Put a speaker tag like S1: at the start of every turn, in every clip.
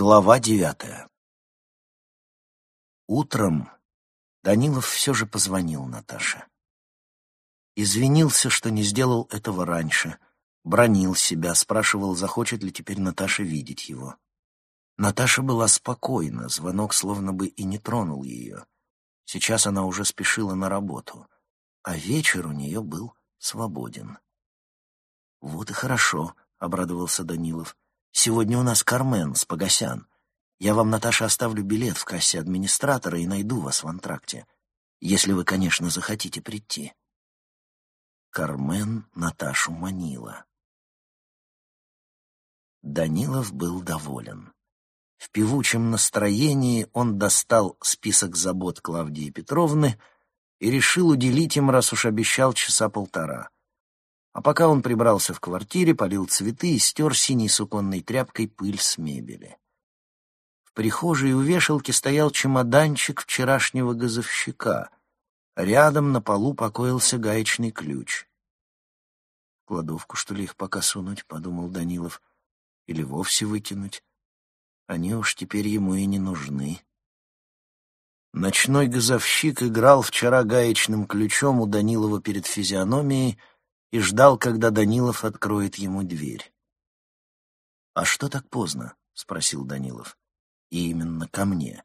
S1: Глава девятая Утром Данилов все же позвонил Наташе. Извинился, что не сделал этого раньше, бронил себя, спрашивал, захочет ли теперь Наташа видеть его. Наташа была спокойна, звонок словно бы и не тронул ее. Сейчас она уже спешила на работу, а вечер у нее был свободен. «Вот и хорошо», — обрадовался Данилов. Сегодня у нас Кармен с Погосян. Я вам, Наташа, оставлю билет в кассе администратора и найду вас в антракте, если вы, конечно, захотите прийти. Кармен Наташу манила. Данилов был доволен. В певучем настроении он достал список забот Клавдии Петровны и решил уделить им, раз уж обещал, часа полтора. А пока он прибрался в квартире, полил цветы и стер синей суконной тряпкой пыль с мебели. В прихожей у вешалки стоял чемоданчик вчерашнего газовщика. Рядом на полу покоился гаечный ключ. «Кладовку, что ли, их пока сунуть?» — подумал Данилов. «Или вовсе выкинуть? Они уж теперь ему и не нужны». Ночной газовщик играл вчера гаечным ключом у Данилова перед физиономией, и ждал, когда Данилов откроет ему дверь. «А что так поздно?» — спросил Данилов. «И именно ко мне».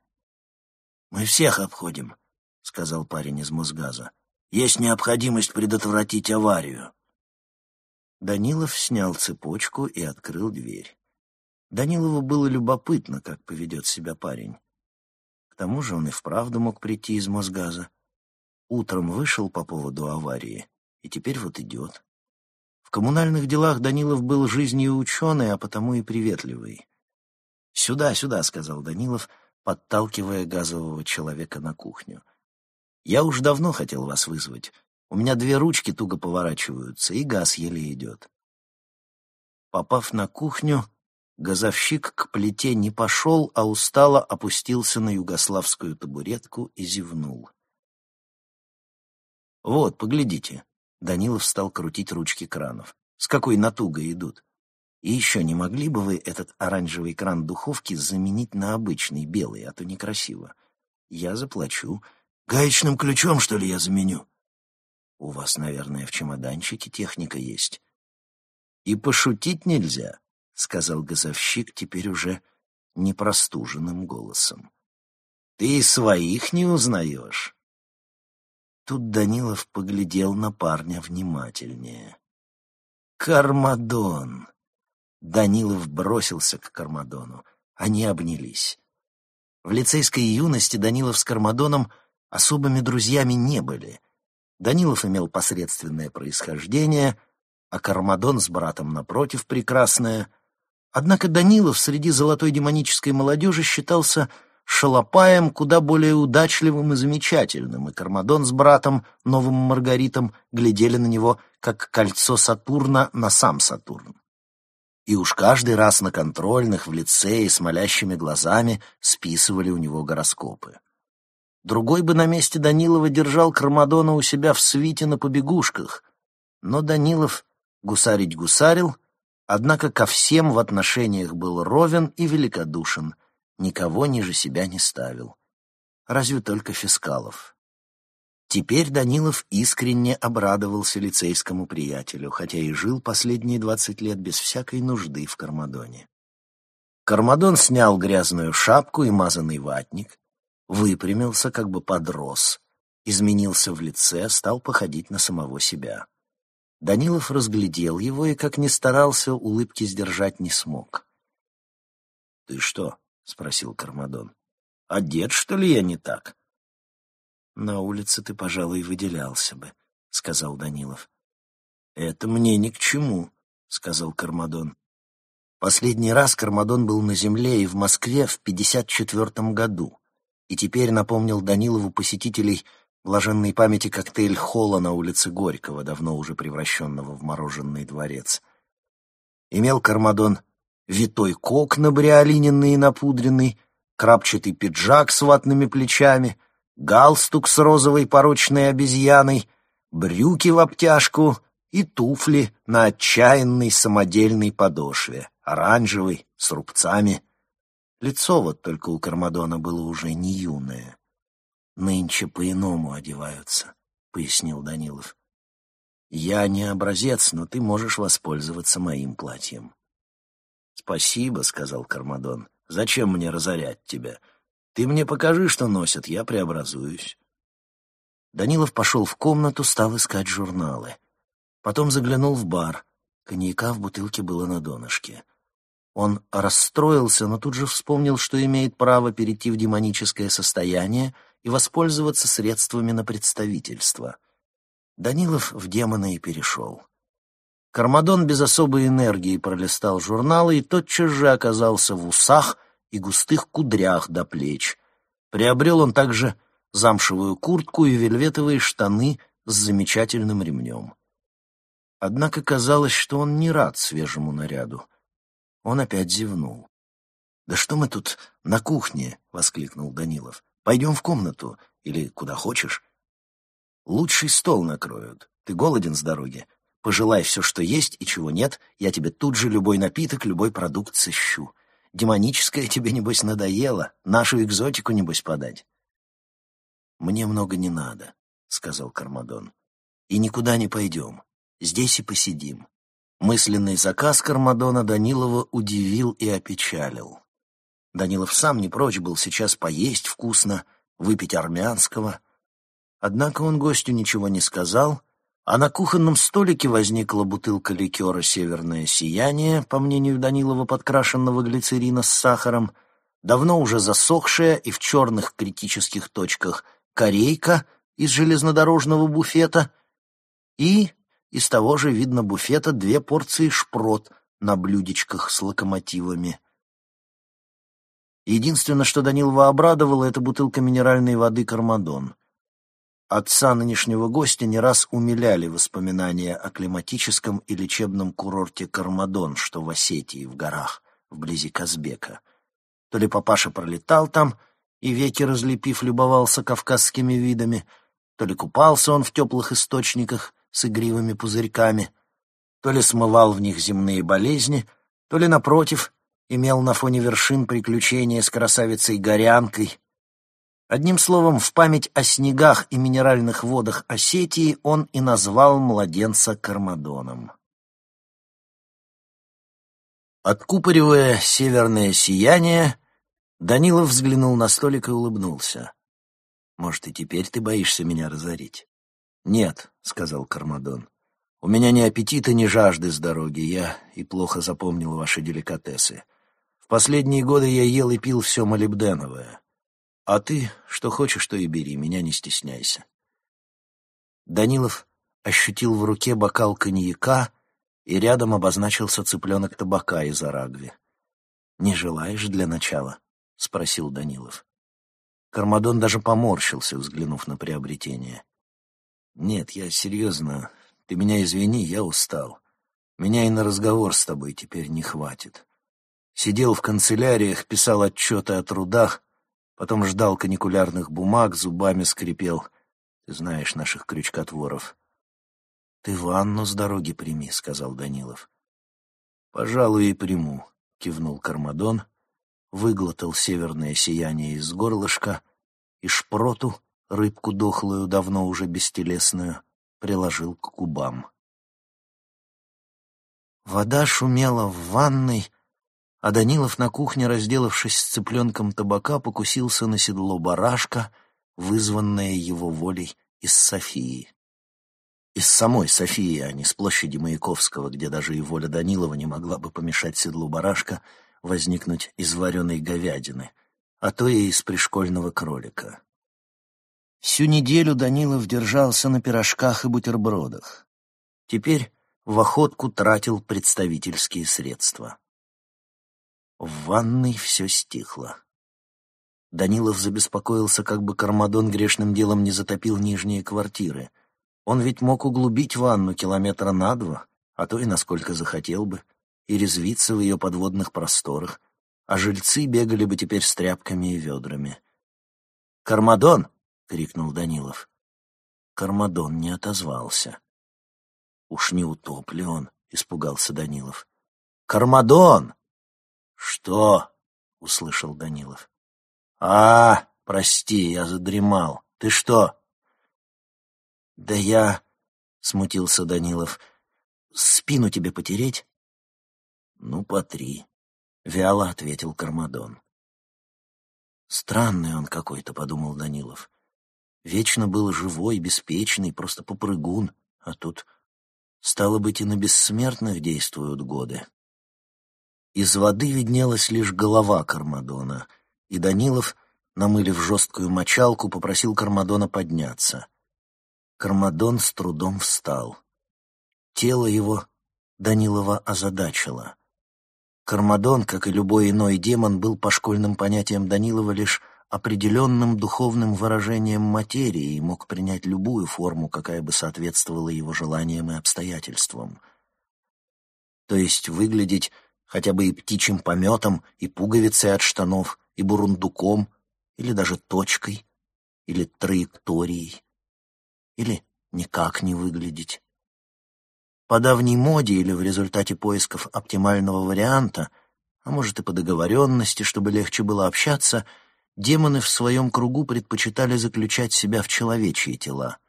S1: «Мы всех обходим», — сказал парень из Мосгаза. «Есть необходимость предотвратить аварию». Данилов снял цепочку и открыл дверь. Данилову было любопытно, как поведет себя парень. К тому же он и вправду мог прийти из Мосгаза. Утром вышел по поводу аварии и теперь вот идет. В коммунальных делах Данилов был жизнью ученый, а потому и приветливый. «Сюда, сюда», — сказал Данилов, подталкивая газового человека на кухню. «Я уж давно хотел вас вызвать. У меня две ручки туго поворачиваются, и газ еле идет». Попав на кухню, газовщик к плите не пошел, а устало опустился на югославскую табуретку и зевнул. «Вот, поглядите», Данилов стал крутить ручки кранов. С какой натугой идут. И еще не могли бы вы этот оранжевый кран духовки заменить на обычный белый, а то некрасиво. Я заплачу. Гаечным ключом, что ли, я заменю? У вас, наверное, в чемоданчике техника есть. И пошутить нельзя, — сказал газовщик теперь уже непростуженным голосом. Ты своих не узнаешь. Тут Данилов поглядел на парня внимательнее. «Кармадон!» Данилов бросился к Кармадону. Они обнялись. В лицейской юности Данилов с Кармадоном особыми друзьями не были. Данилов имел посредственное происхождение, а Кармадон с братом напротив прекрасное. Однако Данилов среди золотой демонической молодежи считался шалопаем куда более удачливым и замечательным, и Кармадон с братом, новым Маргаритом, глядели на него, как кольцо Сатурна на сам Сатурн. И уж каждый раз на контрольных в лицее с молящими глазами списывали у него гороскопы. Другой бы на месте Данилова держал Кармадона у себя в свите на побегушках, но Данилов гусарить гусарил, однако ко всем в отношениях был ровен и великодушен — никого ниже себя не ставил. Разве только фискалов. Теперь Данилов искренне обрадовался лицейскому приятелю, хотя и жил последние двадцать лет без всякой нужды в Кармадоне. Кармадон снял грязную шапку и мазанный ватник, выпрямился, как бы подрос, изменился в лице, стал походить на самого себя. Данилов разглядел его и, как ни старался, улыбки сдержать не смог. — Ты что, — спросил Кармадон. «Одет, что ли, я не так?» «На улице ты, пожалуй, выделялся бы», — сказал Данилов. «Это мне ни к чему», — сказал Кармадон. Последний раз Кармадон был на земле и в Москве в 54-м году, и теперь напомнил Данилову посетителей блаженной памяти коктейль Холла на улице Горького, давно уже превращенного в мороженый дворец. Имел Кармадон витой кок набриолиненный и напудренный, крапчатый пиджак с ватными плечами, галстук с розовой порочной обезьяной, брюки в обтяжку и туфли на отчаянной самодельной подошве, оранжевой, с рубцами. Лицо вот только у Кармадона было уже не юное. «Нынче по-иному одеваются», — пояснил Данилов. «Я не образец, но ты можешь воспользоваться моим платьем». «Спасибо», — сказал Кармадон. «Зачем мне разорять тебя? Ты мне покажи, что носят, я преобразуюсь». Данилов пошел в комнату, стал искать журналы. Потом заглянул в бар. Коньяка в бутылке было на донышке. Он расстроился, но тут же вспомнил, что имеет право перейти в демоническое состояние и воспользоваться средствами на представительство. Данилов в демона и перешел. Кармадон без особой энергии пролистал журналы и тотчас же оказался в усах и густых кудрях до плеч. Приобрел он также замшевую куртку и вельветовые штаны с замечательным ремнем. Однако казалось, что он не рад свежему наряду. Он опять зевнул. «Да что мы тут на кухне?» — воскликнул Данилов. «Пойдем в комнату или куда хочешь. Лучший стол накроют. Ты голоден с дороги? Пожелай все, что есть и чего нет, я тебе тут же любой напиток, любой продукт сыщу. Демоническое тебе, небось, надоело, нашу экзотику, небось, подать». «Мне много не надо», — сказал Кармадон. «И никуда не пойдем. Здесь и посидим». Мысленный заказ Кармадона Данилова удивил и опечалил. Данилов сам не прочь был сейчас поесть вкусно, выпить армянского. Однако он гостю ничего не сказал, а на кухонном столике возникла бутылка ликера «Северное сияние», по мнению Данилова, подкрашенного глицерина с сахаром, давно уже засохшая и в черных критических точках корейка из железнодорожного буфета и из того же, видно, буфета две порции шпрот на блюдечках с локомотивами. Единственное, что Данилова обрадовало, это бутылка минеральной воды «Кармадон». Отца нынешнего гостя не раз умиляли воспоминания о климатическом и лечебном курорте Кармадон, что в Осетии, в горах, вблизи Казбека. То ли папаша пролетал там и, веки разлепив, любовался кавказскими видами, то ли купался он в теплых источниках, с игривыми пузырьками, то ли смывал в них земные болезни, то ли, напротив, имел на фоне вершин приключения с красавицей-горянкой. Одним словом, в память о снегах и минеральных водах Осетии он и назвал младенца Кармадоном. Откупоривая северное сияние, Данилов взглянул на столик и улыбнулся. «Может, и теперь ты боишься меня разорить?» «Нет», — сказал Кармадон. «У меня ни аппетита, ни жажды с дороги. Я и плохо запомнил ваши деликатесы. В последние годы я ел и пил все молибденовое. А ты, что хочешь, то и бери, меня не стесняйся». Данилов ощутил в руке бокал коньяка, и рядом обозначился цыпленок табака из Арагви. «Не желаешь для начала?» — спросил Данилов. Кармадон даже поморщился, взглянув на приобретение. «Нет, я серьезно. Ты меня извини, я устал. Меня и на разговор с тобой теперь не хватит. Сидел в канцеляриях, писал отчеты о трудах, потом ждал каникулярных бумаг, зубами скрипел. Ты знаешь наших крючкотворов». «Ты ванну с дороги прими», — сказал Данилов. «Пожалуй, и приму», — кивнул Кармадон, выглотал северное сияние из горлышка и шпроту рыбку дохлую, давно уже бестелесную, приложил к губам. Вода шумела в ванной, а Данилов на кухне, разделавшись с цыпленком табака, покусился на седло барашка, вызванное его волей из Софии. Из самой Софии, а не с площади Маяковского, где даже и воля Данилова не могла бы помешать седлу барашка возникнуть из вареной говядины, а то и из пришкольного кролика. Всю неделю Данилов держался на пирожках и бутербродах. Теперь в охотку тратил представительские средства. В ванной все стихло. Данилов забеспокоился, как бы Кармадон грешным делом не затопил нижние квартиры. Он ведь мог углубить ванну километра на два, а то и насколько захотел бы, и резвиться в ее подводных просторах, а жильцы бегали бы теперь с тряпками и ведрами. «Кармадон!» — крикнул Данилов. Кармадон не отозвался. «Уж не утоп ли он?» — испугался Данилов. «Кармадон!» «Что?» — услышал Данилов. «А, прости, я задремал. Ты что?» «Да я...» — смутился Данилов. «Спину тебе потереть?» «Ну, по три», — вяло ответил Кармадон. «Странный он какой-то», — подумал Данилов. «Вечно был живой, беспечный, просто попрыгун, а тут, стало быть, и на бессмертных действуют годы». Из воды виднелась лишь голова Кармадона, и Данилов, намылив жесткую мочалку, попросил Кармадона подняться. Кармадон с трудом встал. Тело его Данилова озадачило. Кармадон, как и любой иной демон, был по школьным понятиям Данилова лишь определенным духовным выражением материи и мог принять любую форму, какая бы соответствовала его желаниям и обстоятельствам. То есть выглядеть хотя бы и птичьим пометом, и пуговицей от штанов, и бурундуком, или даже точкой, или траекторией, или никак не выглядеть. По давней моде или в результате поисков оптимального варианта, а может и по договоренности, чтобы легче было общаться, демоны в своем кругу предпочитали заключать себя в человечьи тела,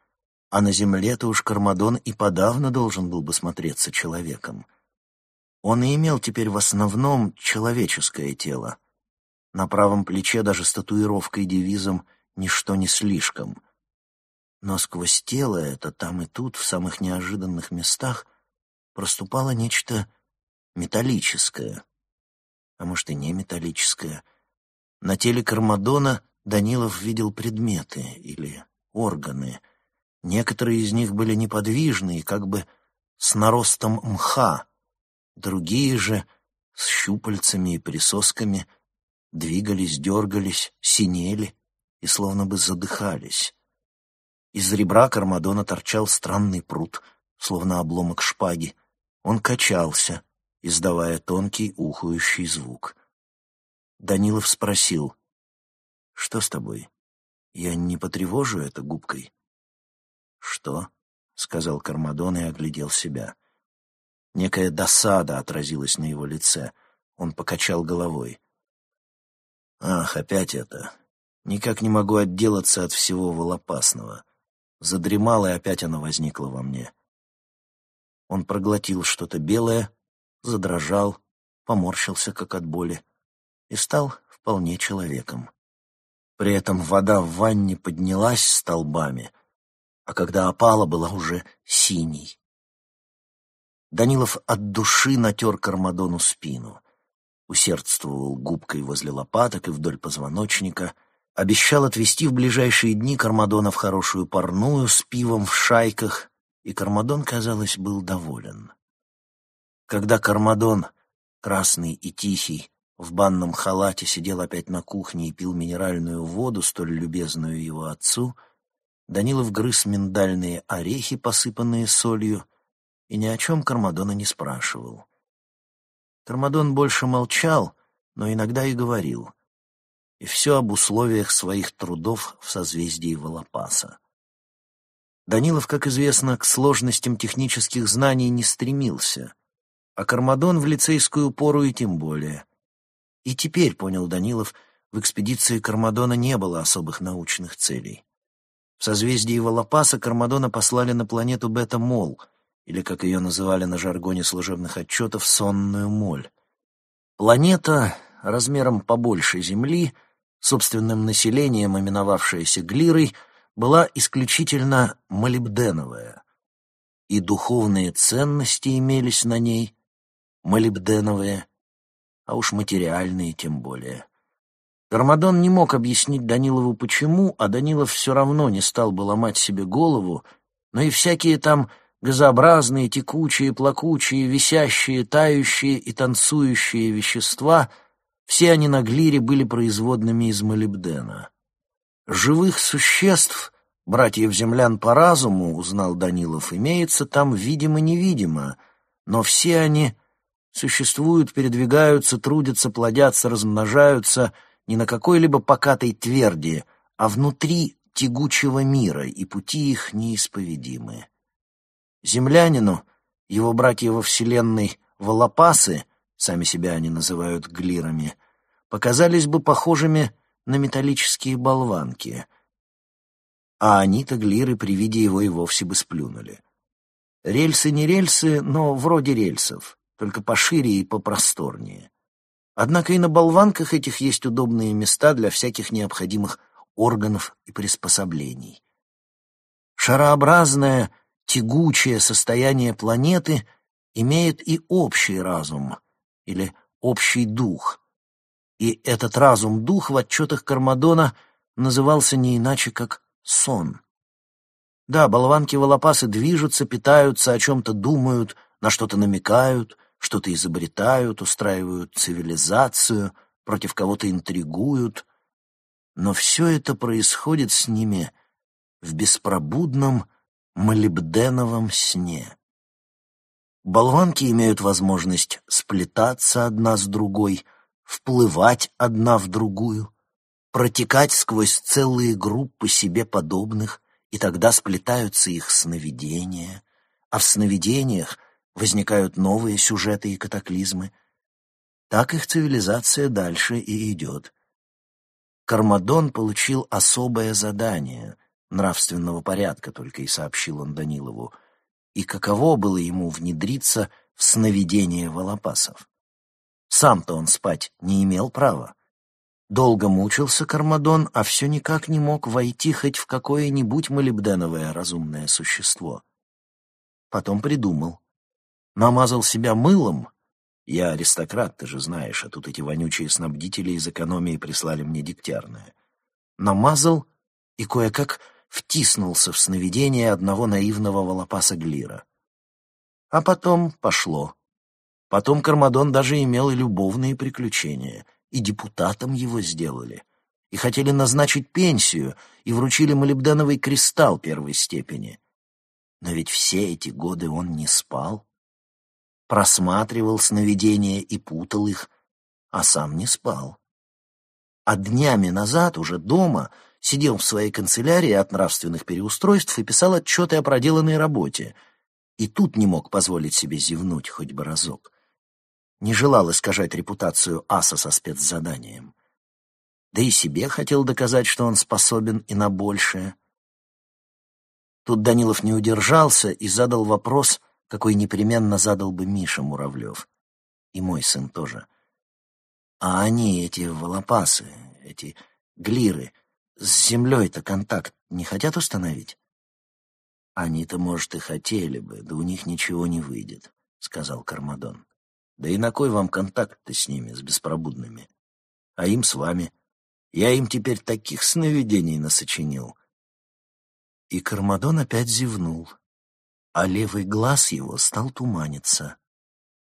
S1: а на земле-то уж Кармадон и подавно должен был бы смотреться человеком. Он и имел теперь в основном человеческое тело. На правом плече даже с татуировкой девизом «Ничто не слишком». Но сквозь тело это там и тут, в самых неожиданных местах, проступало нечто металлическое. А может, и не металлическое. На теле Кармадона Данилов видел предметы или органы. Некоторые из них были неподвижны и как бы с наростом мха, Другие же с щупальцами и присосками двигались, дергались, синели и словно бы задыхались. Из ребра Кармадона торчал странный пруд, словно обломок шпаги. Он качался, издавая тонкий ухающий звук. Данилов спросил, «Что с тобой? Я не потревожу это губкой?» «Что?» — сказал Кармадон и оглядел себя. Некая досада отразилась на его лице. Он покачал головой. «Ах, опять это. Никак не могу отделаться от всего волопасного. Задремал, и опять оно возникло во мне». Он проглотил что-то белое, задрожал, поморщился, как от боли, и стал вполне человеком. При этом вода в ванне поднялась столбами, а когда опала, была уже синей. Данилов от души натер Кармадону спину. Усердствовал губкой возле лопаток и вдоль позвоночника. Обещал отвезти в ближайшие дни Кармадона в хорошую парную с пивом в шайках, и Кармадон, казалось, был доволен. Когда Кармадон, красный и тихий, в банном халате сидел опять на кухне и пил минеральную воду, столь любезную его отцу, Данилов грыз миндальные орехи, посыпанные солью, и ни о чем Кармадона не спрашивал. Кармадон больше молчал, но иногда и говорил. И все об условиях своих трудов в созвездии Волопаса. Данилов, как известно, к сложностям технических знаний не стремился, а Кармадон в лицейскую пору и тем более. И теперь, понял Данилов, в экспедиции Кармадона не было особых научных целей. В созвездии Волопаса Кармадона послали на планету Бета-Мол — или, как ее называли на жаргоне служебных отчетов, сонную моль. Планета размером побольше Земли, собственным населением, именовавшаяся Глирой, была исключительно молибденовая, и духовные ценности имелись на ней молибденовые, а уж материальные тем более. Гармадон не мог объяснить Данилову почему, а Данилов все равно не стал бы ломать себе голову, но и всякие там газообразные, текучие, плакучие, висящие, тающие и танцующие вещества, все они на глире были производными из молибдена. Живых существ, братьев-землян по разуму, узнал Данилов, имеется там видимо-невидимо, но все они существуют, передвигаются, трудятся, плодятся, размножаются не на какой-либо покатой тверди, а внутри тягучего мира, и пути их неисповедимы. Землянину, его братья во Вселенной Волопасы, сами себя они называют глирами, показались бы похожими на металлические болванки, а они-то глиры при виде его и вовсе бы сплюнули. Рельсы не рельсы, но вроде рельсов, только пошире и попросторнее. Однако и на болванках этих есть удобные места для всяких необходимых органов и приспособлений. Шарообразное, тягучее состояние планеты имеет и общий разум, или общий дух. И этот разум-дух в отчетах Кармадона назывался не иначе, как сон. Да, болванки-волопасы движутся, питаются, о чем-то думают, на что-то намекают, что-то изобретают, устраивают цивилизацию, против кого-то интригуют. Но все это происходит с ними в беспробудном молибденовом сне. Болванки имеют возможность сплетаться одна с другой, вплывать одна в другую, протекать сквозь целые группы себе подобных, и тогда сплетаются их сновидения, а в сновидениях возникают новые сюжеты и катаклизмы. Так их цивилизация дальше и идет. Кармадон получил особое задание нравственного порядка, только и сообщил он Данилову, и каково было ему внедриться в сновидение волопасов. Сам-то он спать не имел права. Долго мучился Кармадон, а все никак не мог войти хоть в какое-нибудь молибденовое разумное существо. Потом придумал. Намазал себя мылом. Я аристократ, ты же знаешь, а тут эти вонючие снабдители из экономии прислали мне дегтярное. Намазал и кое-как втиснулся в сновидение одного наивного волопаса Глира. А потом пошло. Потом Кармадон даже имел и любовные приключения — и депутатом его сделали, и хотели назначить пенсию, и вручили молибденовый кристалл первой степени. Но ведь все эти годы он не спал, просматривал сновидения и путал их, а сам не спал. А днями назад уже дома сидел в своей канцелярии от нравственных переустройств и писал отчеты о проделанной работе, и тут не мог позволить себе зевнуть хоть бы разок не желал искажать репутацию аса со спецзаданием. Да и себе хотел доказать, что он способен и на большее. Тут Данилов не удержался и задал вопрос, какой непременно задал бы Миша Муравлев. И мой сын тоже. А они, эти волопасы, эти глиры, с землей-то контакт не хотят установить? Они-то, может, и хотели бы, да у них ничего не выйдет, — сказал Кармадон. Да и на кой вам контакт-то с ними, с беспробудными? А им с вами. Я им теперь таких сновидений насочинил. И Кармадон опять зевнул, а левый глаз его стал туманиться.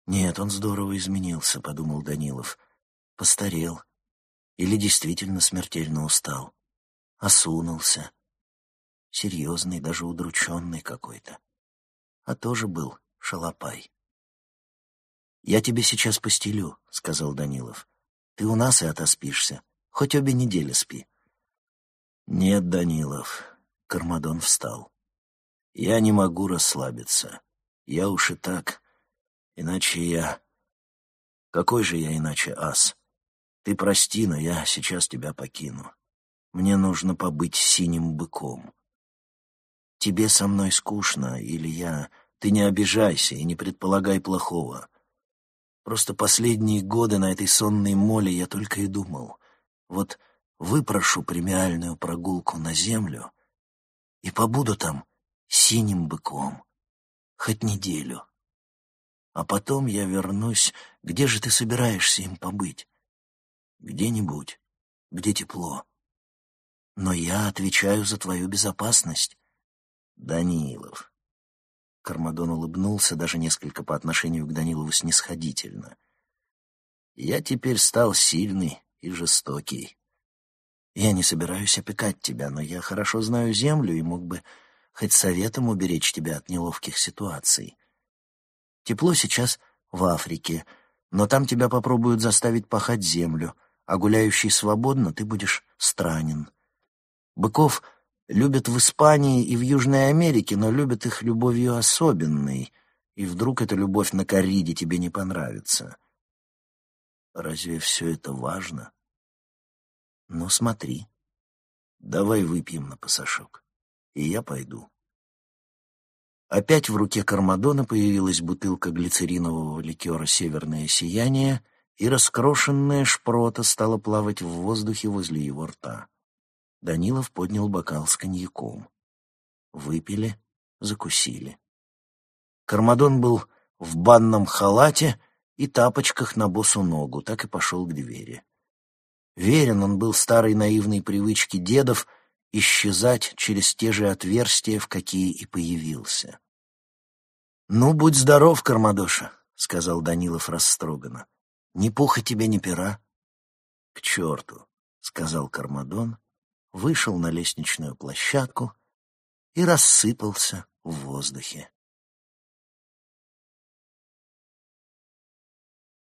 S1: «Нет, он здорово изменился», — подумал Данилов. «Постарел. Или действительно смертельно устал. Осунулся. Серьезный, даже удрученный какой-то. А тоже был шалопай». «Я тебе сейчас постелю», — сказал Данилов. «Ты у нас и отоспишься. Хоть обе недели спи». «Нет, Данилов», — Кармадон встал. «Я не могу расслабиться. Я уж и так. Иначе я... Какой же я иначе ас? Ты прости, но я сейчас тебя покину. Мне нужно побыть синим быком. Тебе со мной скучно, или я... Ты не обижайся и не предполагай плохого. Просто последние годы на этой сонной моле я только и думал. Вот выпрошу премиальную прогулку на землю и побуду там синим быком. Хоть неделю. А потом я вернусь. Где же ты собираешься им побыть? Где-нибудь, где тепло. Но я отвечаю за твою безопасность. Данилов, Кармадон улыбнулся даже несколько по отношению к Данилову снисходительно. «Я теперь стал сильный и жестокий. Я не собираюсь опекать тебя, но я хорошо знаю землю и мог бы хоть советом уберечь тебя от неловких ситуаций. Тепло сейчас в Африке, но там тебя попробуют заставить пахать землю, а гуляющий свободно ты будешь странен. Быков любят в Испании и в Южной Америке, но любят их любовью особенной, и вдруг эта любовь на корриде тебе не понравится. Разве все это важно? Ну, смотри. Давай выпьем на пасашок, и я пойду. Опять в руке Кармадона появилась бутылка глицеринового ликера «Северное сияние», и раскрошенная шпрота стала плавать в воздухе возле его рта. Данилов поднял бокал с коньяком. Выпили, закусили. Кармадон был в банном халате и тапочках на босу ногу, так и пошел к двери. Верен он был старой наивной привычке дедов исчезать через те же отверстия, в какие и появился. «Ну, будь здоров, Кармадоша», — сказал Данилов растроганно. «Ни пуха тебе, ни пера». «К черту», — сказал Кармадон, вышел на лестничную площадку и рассыпался в воздухе.